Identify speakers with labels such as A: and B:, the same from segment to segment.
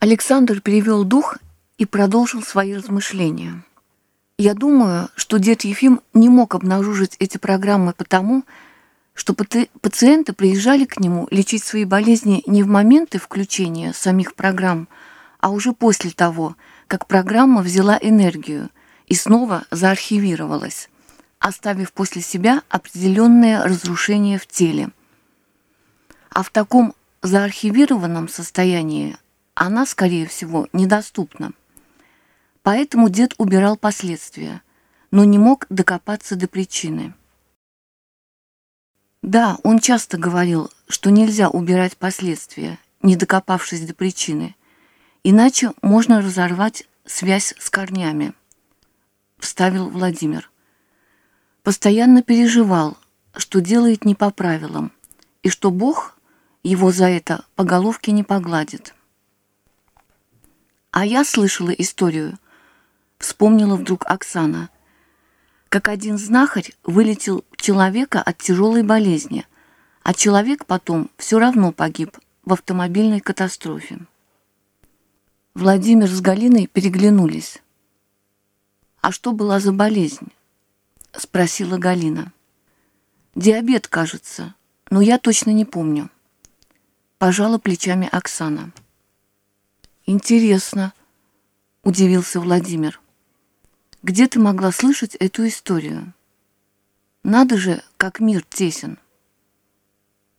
A: Александр перевел дух и продолжил свои размышления. Я думаю, что дед Ефим не мог обнаружить эти программы потому, что пациенты приезжали к нему лечить свои болезни не в моменты включения самих программ, а уже после того, как программа взяла энергию и снова заархивировалась, оставив после себя определенное разрушение в теле. А в таком заархивированном состоянии она, скорее всего, недоступна. Поэтому дед убирал последствия, но не мог докопаться до причины. Да, он часто говорил, что нельзя убирать последствия, не докопавшись до причины, иначе можно разорвать связь с корнями, вставил Владимир. Постоянно переживал, что делает не по правилам, и что Бог его за это по головке не погладит. А я слышала историю – вспомнила вдруг Оксана, как один знахарь вылетел человека от тяжелой болезни, а человек потом все равно погиб в автомобильной катастрофе. Владимир с Галиной переглянулись. «А что была за болезнь?» — спросила Галина. «Диабет, кажется, но я точно не помню». Пожала плечами Оксана. «Интересно», — удивился Владимир. Где ты могла слышать эту историю? Надо же, как мир тесен.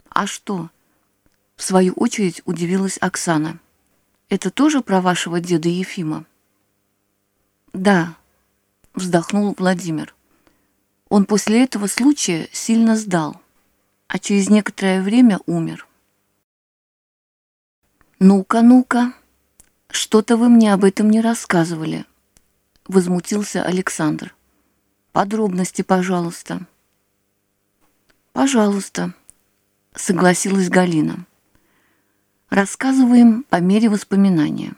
A: А что? В свою очередь удивилась Оксана. Это тоже про вашего деда Ефима? Да, вздохнул Владимир. Он после этого случая сильно сдал, а через некоторое время умер. «Ну-ка, ну-ка, что-то вы мне об этом не рассказывали», возмутился Александр. Подробности, пожалуйста. Пожалуйста, согласилась Галина. Рассказываем по мере воспоминания.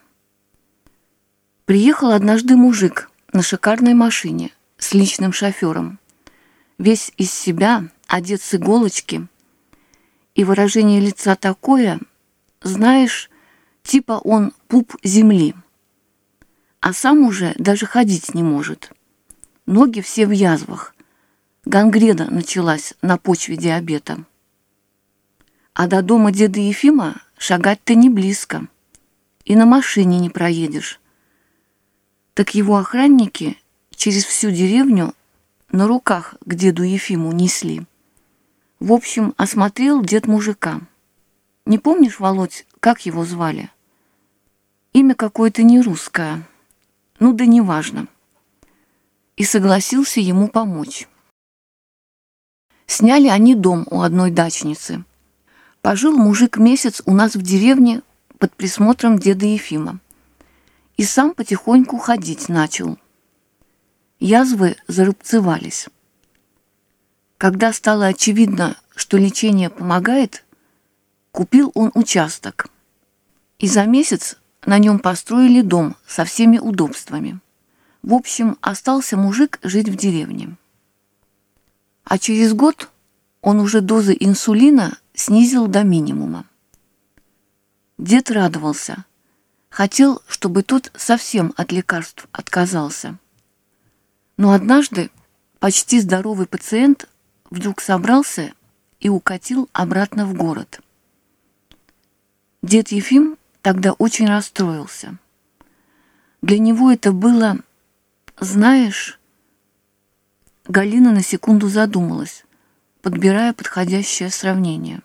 A: Приехал однажды мужик на шикарной машине с личным шофером. Весь из себя, одет с иголочки, и выражение лица такое, знаешь, типа он пуп земли а сам уже даже ходить не может. Ноги все в язвах. Гангрена началась на почве диабета. А до дома деда Ефима шагать-то не близко. И на машине не проедешь. Так его охранники через всю деревню на руках к деду Ефиму несли. В общем, осмотрел дед мужика. Не помнишь, Володь, как его звали? Имя какое-то не русское. Ну да неважно. И согласился ему помочь. Сняли они дом у одной дачницы. Пожил мужик месяц у нас в деревне под присмотром деда Ефима. И сам потихоньку ходить начал. Язвы зарубцевались. Когда стало очевидно, что лечение помогает, купил он участок. И за месяц на нем построили дом со всеми удобствами. В общем, остался мужик жить в деревне. А через год он уже дозы инсулина снизил до минимума. Дед радовался. Хотел, чтобы тот совсем от лекарств отказался. Но однажды почти здоровый пациент вдруг собрался и укатил обратно в город. Дед Ефим тогда очень расстроился. Для него это было, знаешь, Галина на секунду задумалась, подбирая подходящее сравнение.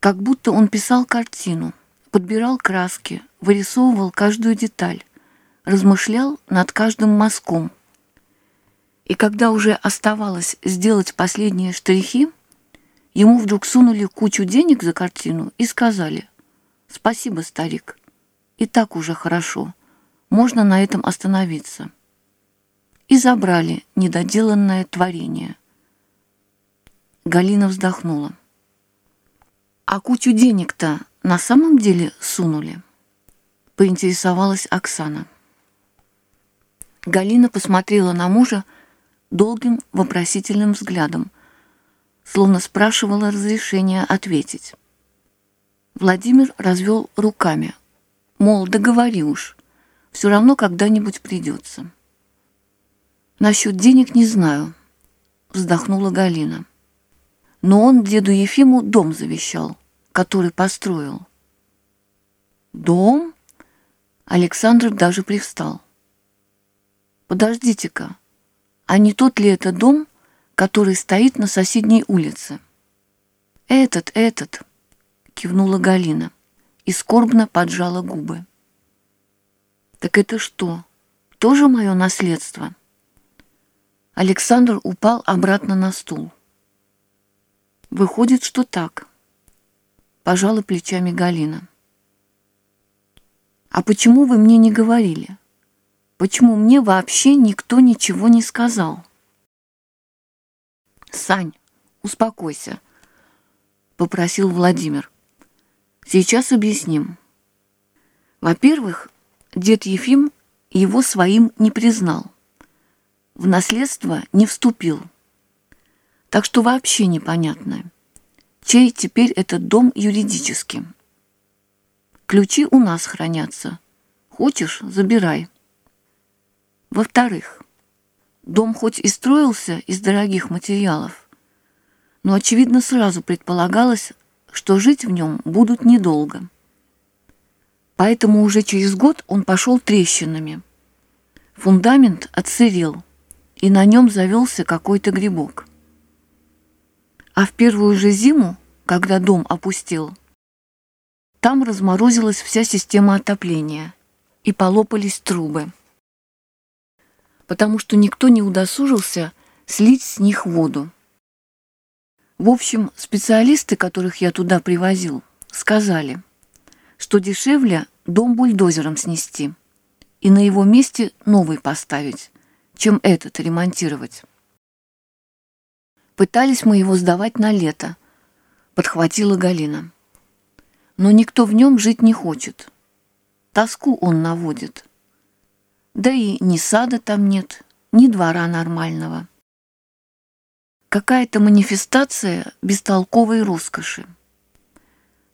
A: Как будто он писал картину, подбирал краски, вырисовывал каждую деталь, размышлял над каждым мазком. И когда уже оставалось сделать последние штрихи, ему вдруг сунули кучу денег за картину и сказали – Спасибо, старик. И так уже хорошо. Можно на этом остановиться. И забрали недоделанное творение. Галина вздохнула. А кучу денег-то на самом деле сунули? Поинтересовалась Оксана. Галина посмотрела на мужа долгим вопросительным взглядом, словно спрашивала разрешения ответить. Владимир развел руками, мол, договори уж, все равно когда-нибудь придется. Насчет денег не знаю, вздохнула Галина. Но он деду Ефиму дом завещал, который построил. Дом? Александр даже привстал. Подождите-ка, а не тот ли это дом, который стоит на соседней улице? Этот, этот, кивнула Галина и скорбно поджала губы. Так это что, тоже мое наследство? Александр упал обратно на стул. Выходит, что так. Пожала плечами Галина. А почему вы мне не говорили? Почему мне вообще никто ничего не сказал? Сань, успокойся, попросил Владимир. Сейчас объясним. Во-первых, дед Ефим его своим не признал. В наследство не вступил. Так что вообще непонятно, чей теперь этот дом юридически. Ключи у нас хранятся. Хочешь, забирай. Во-вторых, дом хоть и строился из дорогих материалов, но, очевидно, сразу предполагалось, что жить в нем будут недолго. Поэтому уже через год он пошел трещинами. Фундамент отсырел, и на нем завелся какой-то грибок. А в первую же зиму, когда дом опустел, там разморозилась вся система отопления и полопались трубы. Потому что никто не удосужился слить с них воду. В общем, специалисты, которых я туда привозил, сказали, что дешевле дом бульдозером снести и на его месте новый поставить, чем этот ремонтировать. Пытались мы его сдавать на лето, подхватила Галина но никто в нем жить не хочет. Тоску он наводит. Да и ни сада там нет, ни двора нормального. Какая-то манифестация бестолковой роскоши.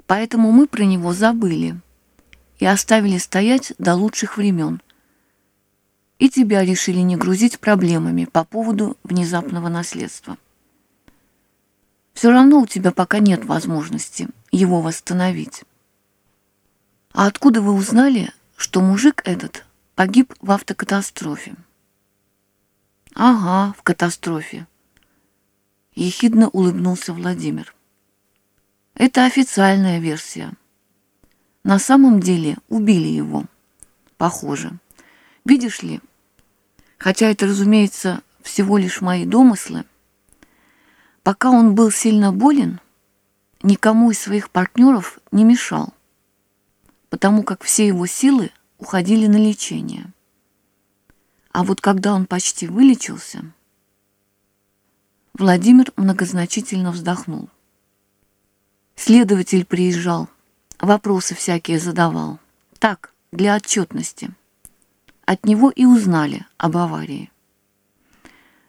A: Поэтому мы про него забыли и оставили стоять до лучших времен. И тебя решили не грузить проблемами по поводу внезапного наследства. Все равно у тебя пока нет возможности его восстановить. А откуда вы узнали, что мужик этот погиб в автокатастрофе? Ага, в катастрофе. Ехидно улыбнулся Владимир. Это официальная версия. На самом деле убили его. Похоже. Видишь ли, хотя это, разумеется, всего лишь мои домыслы, Пока он был сильно болен, никому из своих партнеров не мешал, потому как все его силы уходили на лечение. А вот когда он почти вылечился, Владимир многозначительно вздохнул. Следователь приезжал, вопросы всякие задавал. Так, для отчетности. От него и узнали об аварии.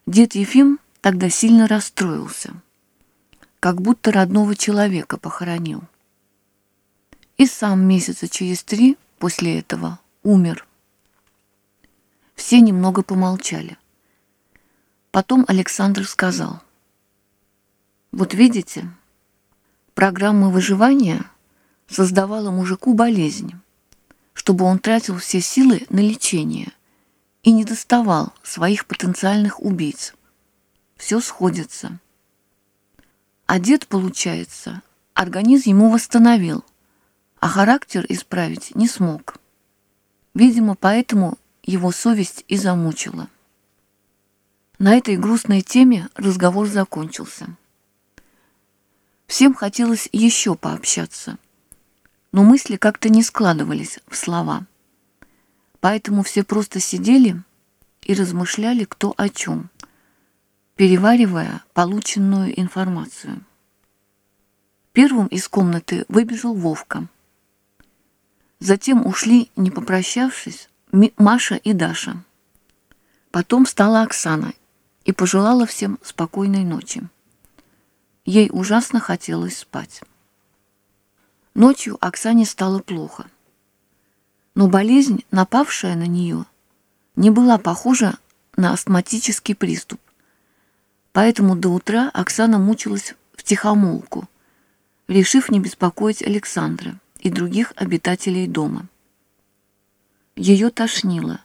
A: Дед Ефим тогда сильно расстроился, как будто родного человека похоронил. И сам месяца через три после этого умер. Все немного помолчали. Потом Александр сказал, «Вот видите, программа выживания создавала мужику болезнь, чтобы он тратил все силы на лечение и не доставал своих потенциальных убийц все сходится. А дед, получается, организм ему восстановил, а характер исправить не смог. Видимо, поэтому его совесть и замучила. На этой грустной теме разговор закончился. Всем хотелось еще пообщаться, но мысли как-то не складывались в слова. Поэтому все просто сидели и размышляли кто о чем переваривая полученную информацию. Первым из комнаты выбежал Вовка. Затем ушли, не попрощавшись, Маша и Даша. Потом встала Оксана и пожелала всем спокойной ночи. Ей ужасно хотелось спать. Ночью Оксане стало плохо. Но болезнь, напавшая на нее, не была похожа на астматический приступ. Поэтому до утра Оксана мучилась в тихомолку, решив не беспокоить Александра и других обитателей дома. Ее тошнило,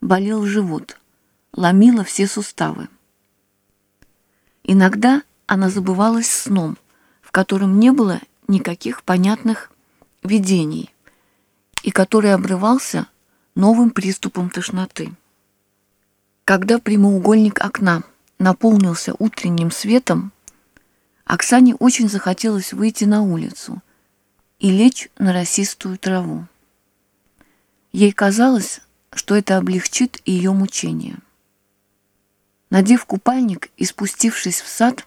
A: болел живот, ломило все суставы. Иногда она забывалась сном, в котором не было никаких понятных видений и который обрывался новым приступом тошноты. Когда прямоугольник окна наполнился утренним светом, Оксане очень захотелось выйти на улицу и лечь на росистую траву. Ей казалось, что это облегчит ее мучение. Надев купальник и спустившись в сад,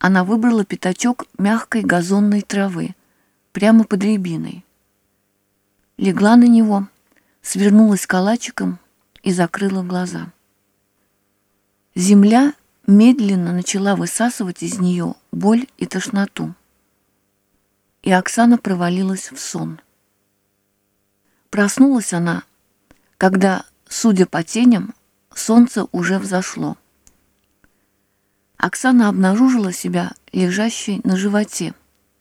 A: она выбрала пятачок мягкой газонной травы прямо под рябиной. Легла на него, свернулась калачиком и закрыла глаза. Земля медленно начала высасывать из нее боль и тошноту. И Оксана провалилась в сон. Проснулась она, когда, судя по теням, солнце уже взошло. Оксана обнаружила себя лежащей на животе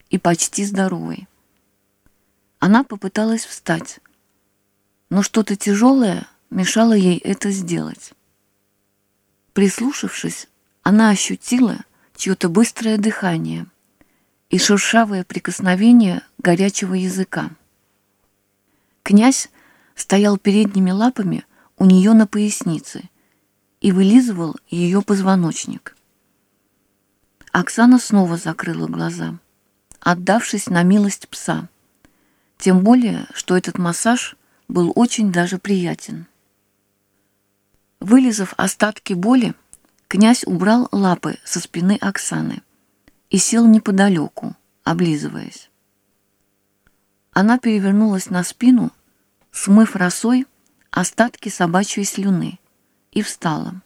A: и почти здоровой. Она попыталась встать, но что-то тяжелое мешало ей это сделать. Прислушавшись, она ощутила чье-то быстрое дыхание и шершавое прикосновение горячего языка. Князь стоял передними лапами у нее на пояснице и вылизывал ее позвоночник. Оксана снова закрыла глаза, отдавшись на милость пса. Тем более, что этот массаж был очень даже приятен. Вылизав остатки боли, князь убрал лапы со спины Оксаны и сел неподалеку, облизываясь. Она перевернулась на спину, смыв росой остатки собачьей слюны, и встала.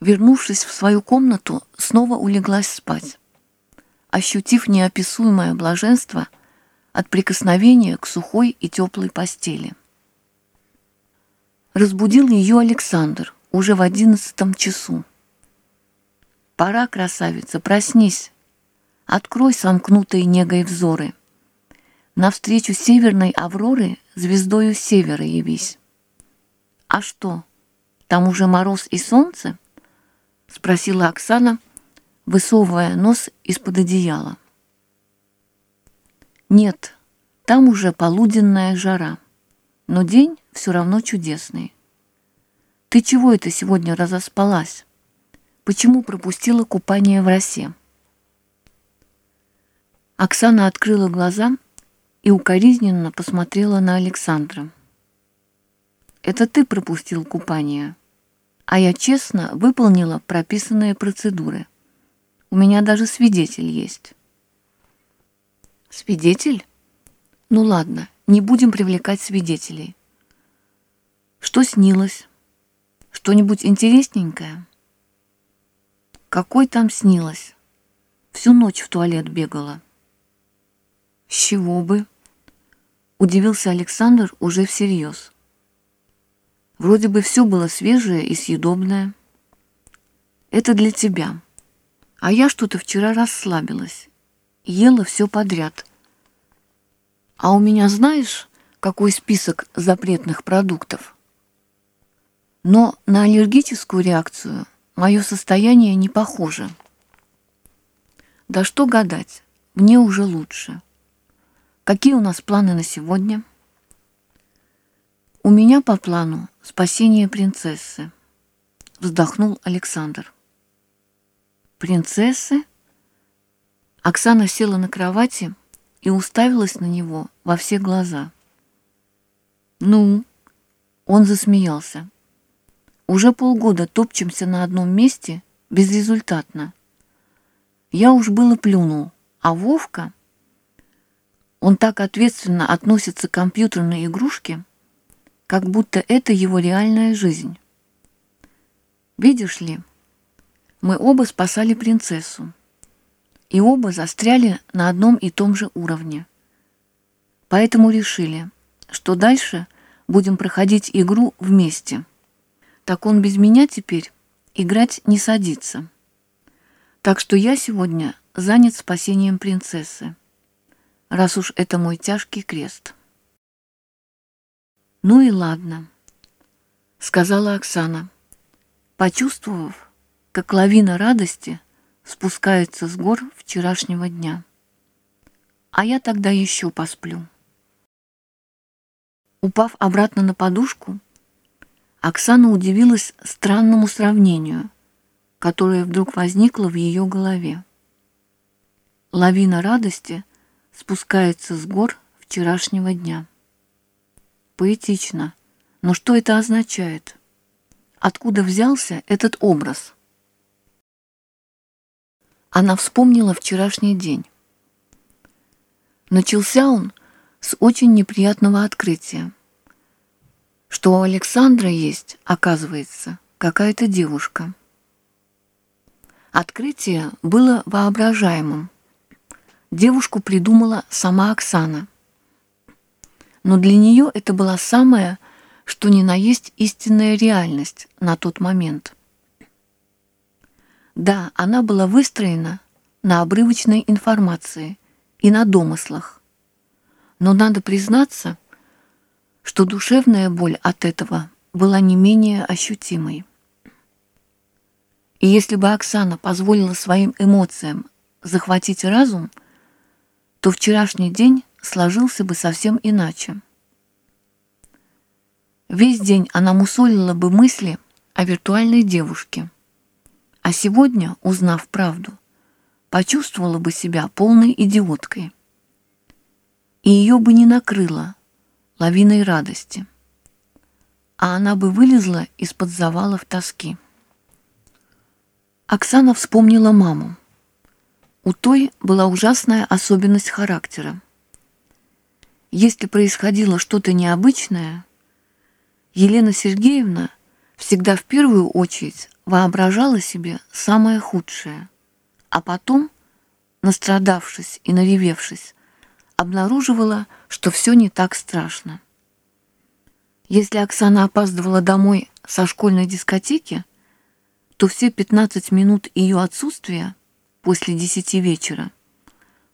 A: Вернувшись в свою комнату, снова улеглась спать, ощутив неописуемое блаженство от прикосновения к сухой и теплой постели. Разбудил ее Александр уже в одиннадцатом часу. «Пора, красавица, проснись, открой сомкнутые негой взоры. Навстречу северной авроры звездою севера явись». «А что, там уже мороз и солнце?» — спросила Оксана, высовывая нос из-под одеяла. «Нет, там уже полуденная жара, но день все равно чудесный. Ты чего это сегодня разоспалась? Почему пропустила купание в росе?» Оксана открыла глаза и укоризненно посмотрела на Александра. «Это ты пропустил купание?» А я честно выполнила прописанные процедуры. У меня даже свидетель есть. Свидетель? Ну ладно, не будем привлекать свидетелей. Что снилось? Что-нибудь интересненькое? Какой там снилось? Всю ночь в туалет бегала. С чего бы? Удивился Александр уже всерьез. Вроде бы все было свежее и съедобное. Это для тебя. А я что-то вчера расслабилась. Ела все подряд. А у меня знаешь, какой список запретных продуктов? Но на аллергическую реакцию мое состояние не похоже. Да что гадать, мне уже лучше. Какие у нас планы на сегодня? «У меня по плану спасение принцессы», — вздохнул Александр. «Принцессы?» Оксана села на кровати и уставилась на него во все глаза. «Ну?» — он засмеялся. «Уже полгода топчемся на одном месте безрезультатно. Я уж было плюнул, а Вовка...» Он так ответственно относится к компьютерной игрушке, как будто это его реальная жизнь. Видишь ли, мы оба спасали принцессу, и оба застряли на одном и том же уровне. Поэтому решили, что дальше будем проходить игру вместе. Так он без меня теперь играть не садится. Так что я сегодня занят спасением принцессы, раз уж это мой тяжкий крест. «Ну и ладно», — сказала Оксана, почувствовав, как лавина радости спускается с гор вчерашнего дня. А я тогда еще посплю. Упав обратно на подушку, Оксана удивилась странному сравнению, которое вдруг возникло в ее голове. Лавина радости спускается с гор вчерашнего дня. Поэтично. Но что это означает? Откуда взялся этот образ? Она вспомнила вчерашний день. Начался он с очень неприятного открытия, что у Александра есть, оказывается, какая-то девушка. Открытие было воображаемым. Девушку придумала сама Оксана. Но для нее это была самая, что ни на есть истинная реальность на тот момент. Да, она была выстроена на обрывочной информации и на домыслах. Но надо признаться, что душевная боль от этого была не менее ощутимой. И если бы Оксана позволила своим эмоциям захватить разум, то вчерашний день сложился бы совсем иначе. Весь день она мусолила бы мысли о виртуальной девушке, а сегодня, узнав правду, почувствовала бы себя полной идиоткой. И ее бы не накрыло лавиной радости, а она бы вылезла из-под завалов тоски. Оксана вспомнила маму. У той была ужасная особенность характера. Если происходило что-то необычное, Елена Сергеевна всегда в первую очередь воображала себе самое худшее, а потом, настрадавшись и наревевшись, обнаруживала, что все не так страшно. Если Оксана опаздывала домой со школьной дискотеки, то все 15 минут ее отсутствия после 10 вечера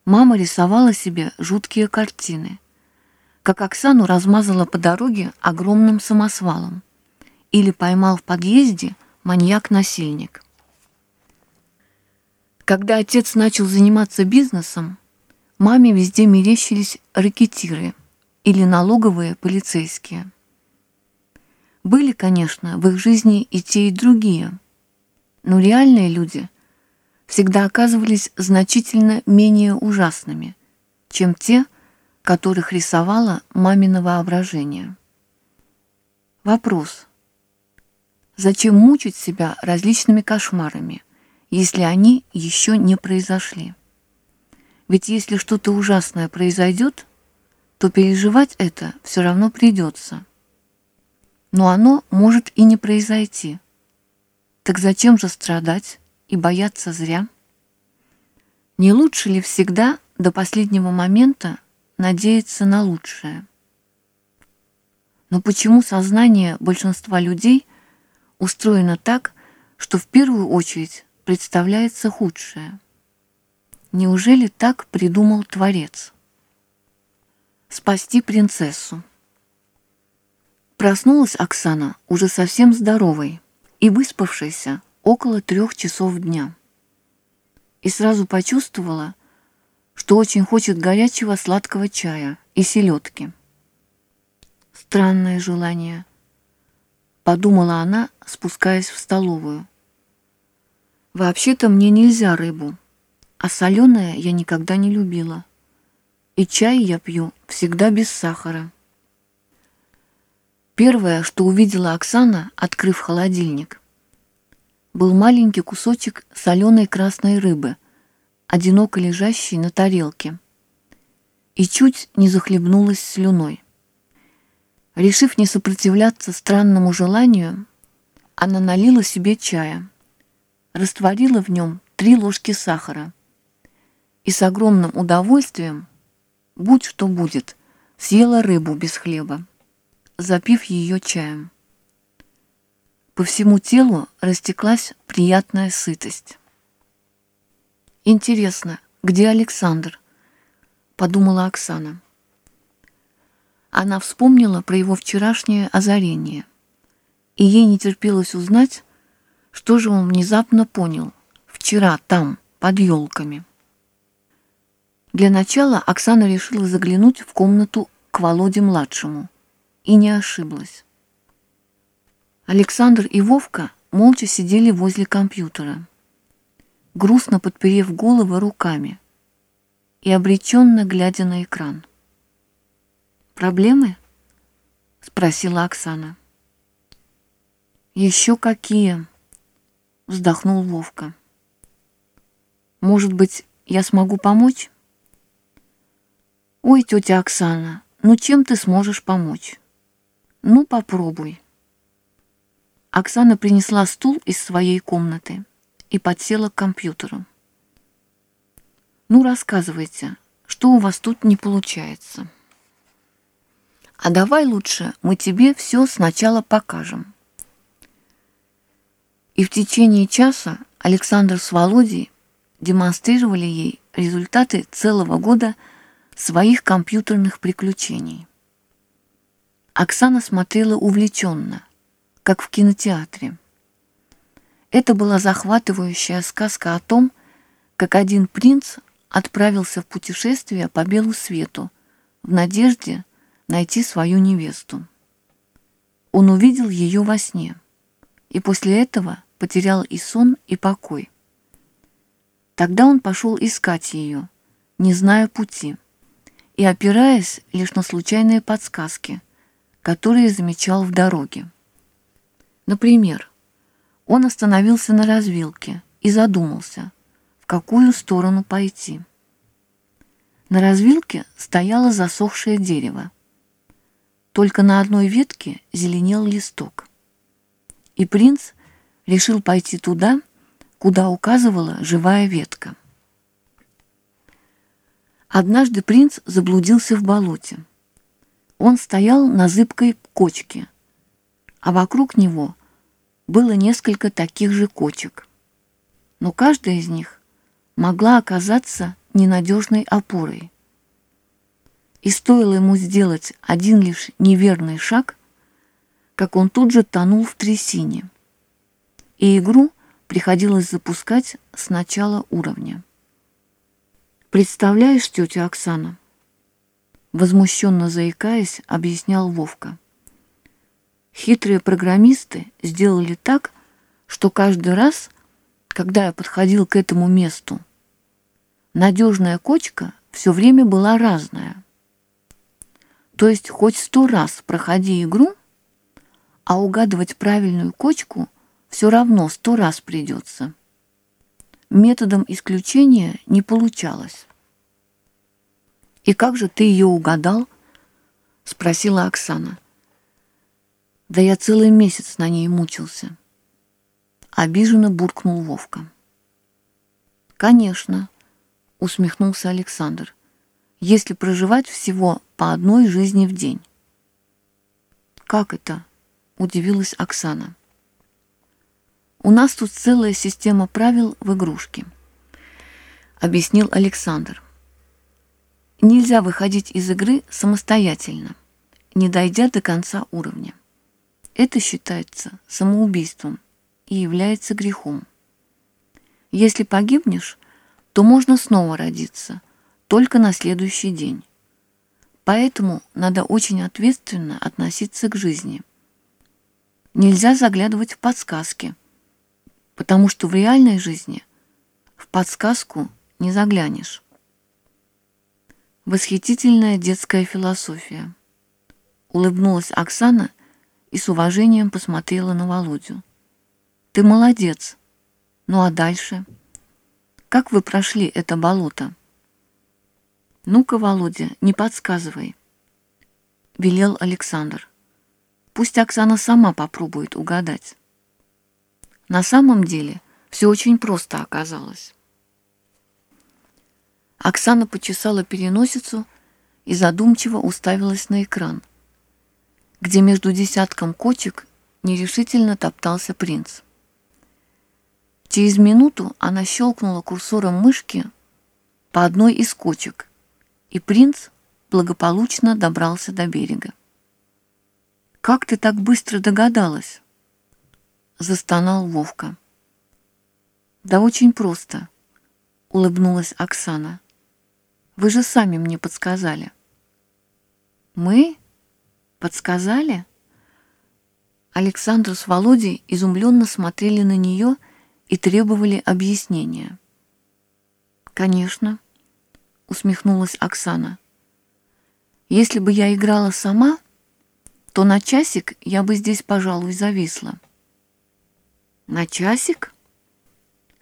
A: мама рисовала себе жуткие картины, как Оксану размазала по дороге огромным самосвалом или поймал в подъезде маньяк-насильник. Когда отец начал заниматься бизнесом, маме везде мерещились ракетиры или налоговые полицейские. Были, конечно, в их жизни и те, и другие – но реальные люди всегда оказывались значительно менее ужасными, чем те, которых рисовало мамино воображение. Вопрос. Зачем мучить себя различными кошмарами, если они еще не произошли? Ведь если что-то ужасное произойдет, то переживать это все равно придется. Но оно может и не произойти – так зачем же страдать и бояться зря? Не лучше ли всегда до последнего момента надеяться на лучшее? Но почему сознание большинства людей устроено так, что в первую очередь представляется худшее? Неужели так придумал Творец? Спасти принцессу. Проснулась Оксана уже совсем здоровой, и выспавшаяся около трех часов дня. И сразу почувствовала, что очень хочет горячего сладкого чая и селедки. Странное желание, подумала она, спускаясь в столовую. Вообще-то мне нельзя рыбу, а соленое я никогда не любила. И чай я пью всегда без сахара. Первое, что увидела Оксана, открыв холодильник, был маленький кусочек соленой красной рыбы, одиноко лежащий на тарелке, и чуть не захлебнулась слюной. Решив не сопротивляться странному желанию, она налила себе чая, растворила в нем три ложки сахара и с огромным удовольствием, будь что будет, съела рыбу без хлеба, запив ее чаем. По всему телу растеклась приятная сытость. «Интересно, где Александр?» — подумала Оксана. Она вспомнила про его вчерашнее озарение, и ей не терпелось узнать, что же он внезапно понял вчера там, под елками. Для начала Оксана решила заглянуть в комнату к Володе-младшему и не ошиблась. Александр и Вовка молча сидели возле компьютера, грустно подперев головы руками и обреченно глядя на экран. «Проблемы?» — спросила Оксана. «Еще какие?» — вздохнул Вовка. «Может быть, я смогу помочь?» «Ой, тетя Оксана, ну чем ты сможешь помочь?» «Ну, попробуй». Оксана принесла стул из своей комнаты и подсела к компьютеру. «Ну, рассказывайте, что у вас тут не получается?» «А давай лучше мы тебе все сначала покажем». И в течение часа Александр с Володей демонстрировали ей результаты целого года своих компьютерных приключений. Оксана смотрела увлеченно – как в кинотеатре. Это была захватывающая сказка о том, как один принц отправился в путешествие по белу свету в надежде найти свою невесту. Он увидел ее во сне, и после этого потерял и сон, и покой. Тогда он пошел искать ее, не зная пути, и опираясь лишь на случайные подсказки, которые замечал в дороге. Например, он остановился на развилке и задумался, в какую сторону пойти. На развилке стояло засохшее дерево. Только на одной ветке зеленел листок. И принц решил пойти туда, куда указывала живая ветка. Однажды принц заблудился в болоте. Он стоял на зыбкой кочке – а вокруг него было несколько таких же кочек. Но каждая из них могла оказаться ненадежной опорой. И стоило ему сделать один лишь неверный шаг, как он тут же тонул в трясине. И игру приходилось запускать с начала уровня. «Представляешь, тетя Оксана?» Возмущенно заикаясь, объяснял Вовка. Хитрые программисты сделали так, что каждый раз, когда я подходил к этому месту, надежная кочка все время была разная. То есть хоть сто раз проходи игру, а угадывать правильную кочку все равно сто раз придется. Методом исключения не получалось. «И как же ты ее угадал?» — спросила Оксана. Да я целый месяц на ней мучился. Обиженно буркнул Вовка. Конечно, усмехнулся Александр, если проживать всего по одной жизни в день. Как это? Удивилась Оксана. У нас тут целая система правил в игрушке, объяснил Александр. Нельзя выходить из игры самостоятельно, не дойдя до конца уровня. Это считается самоубийством и является грехом. Если погибнешь, то можно снова родиться, только на следующий день. Поэтому надо очень ответственно относиться к жизни. Нельзя заглядывать в подсказки, потому что в реальной жизни в подсказку не заглянешь. Восхитительная детская философия. Улыбнулась Оксана и с уважением посмотрела на Володю. «Ты молодец. Ну а дальше? Как вы прошли это болото?» «Ну-ка, Володя, не подсказывай», — велел Александр. «Пусть Оксана сама попробует угадать». На самом деле все очень просто оказалось. Оксана почесала переносицу и задумчиво уставилась на экран, где между десятком кочек нерешительно топтался принц. Через минуту она щелкнула курсором мышки по одной из кочек, и принц благополучно добрался до берега. «Как ты так быстро догадалась?» — застонал Вовка. «Да очень просто», — улыбнулась Оксана. «Вы же сами мне подсказали». «Мы? Подсказали?» Александр с Володей изумленно смотрели на нее и требовали объяснения. «Конечно», — усмехнулась Оксана. «Если бы я играла сама, то на часик я бы здесь, пожалуй, зависла». «На часик?»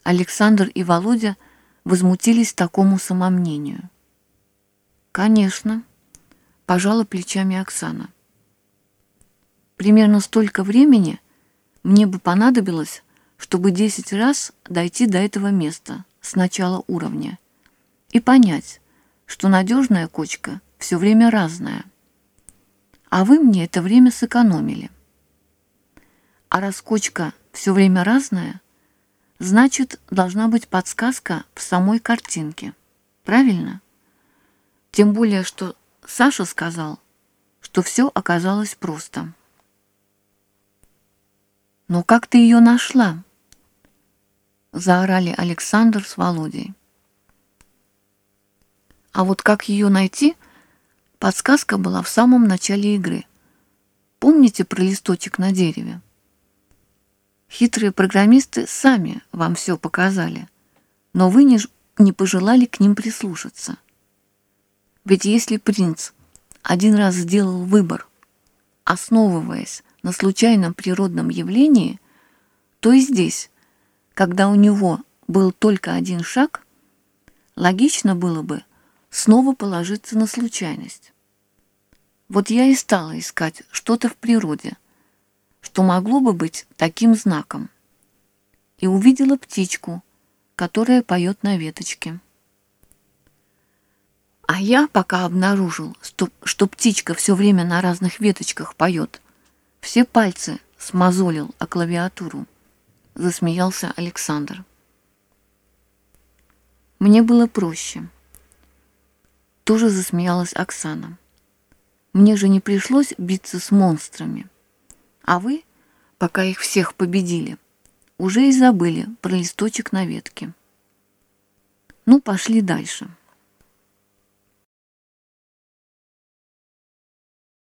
A: Александр и Володя возмутились такому самомнению. «Конечно», — пожала плечами Оксана. «Примерно столько времени мне бы понадобилось, чтобы десять раз дойти до этого места с начала уровня и понять, что надежная кочка все время разная. А вы мне это время сэкономили. А раз кочка все время разная, значит, должна быть подсказка в самой картинке. Правильно? Тем более, что Саша сказал, что все оказалось просто. «Но как ты ее нашла?» Заорали Александр с Володей. А вот как ее найти, подсказка была в самом начале игры. Помните про листочек на дереве? Хитрые программисты сами вам все показали, но вы не, не пожелали к ним прислушаться. Ведь если принц один раз сделал выбор, основываясь на случайном природном явлении, то и здесь, когда у него был только один шаг, логично было бы снова положиться на случайность. Вот я и стала искать что-то в природе – что могло бы быть таким знаком. И увидела птичку, которая поет на веточке. А я пока обнаружил, что, что птичка все время на разных веточках поет, все пальцы смазолил о клавиатуру, засмеялся Александр. Мне было проще. Тоже засмеялась Оксана. Мне же не пришлось биться с монстрами. А вы, пока их всех победили, уже и забыли про листочек на ветке. Ну, пошли дальше.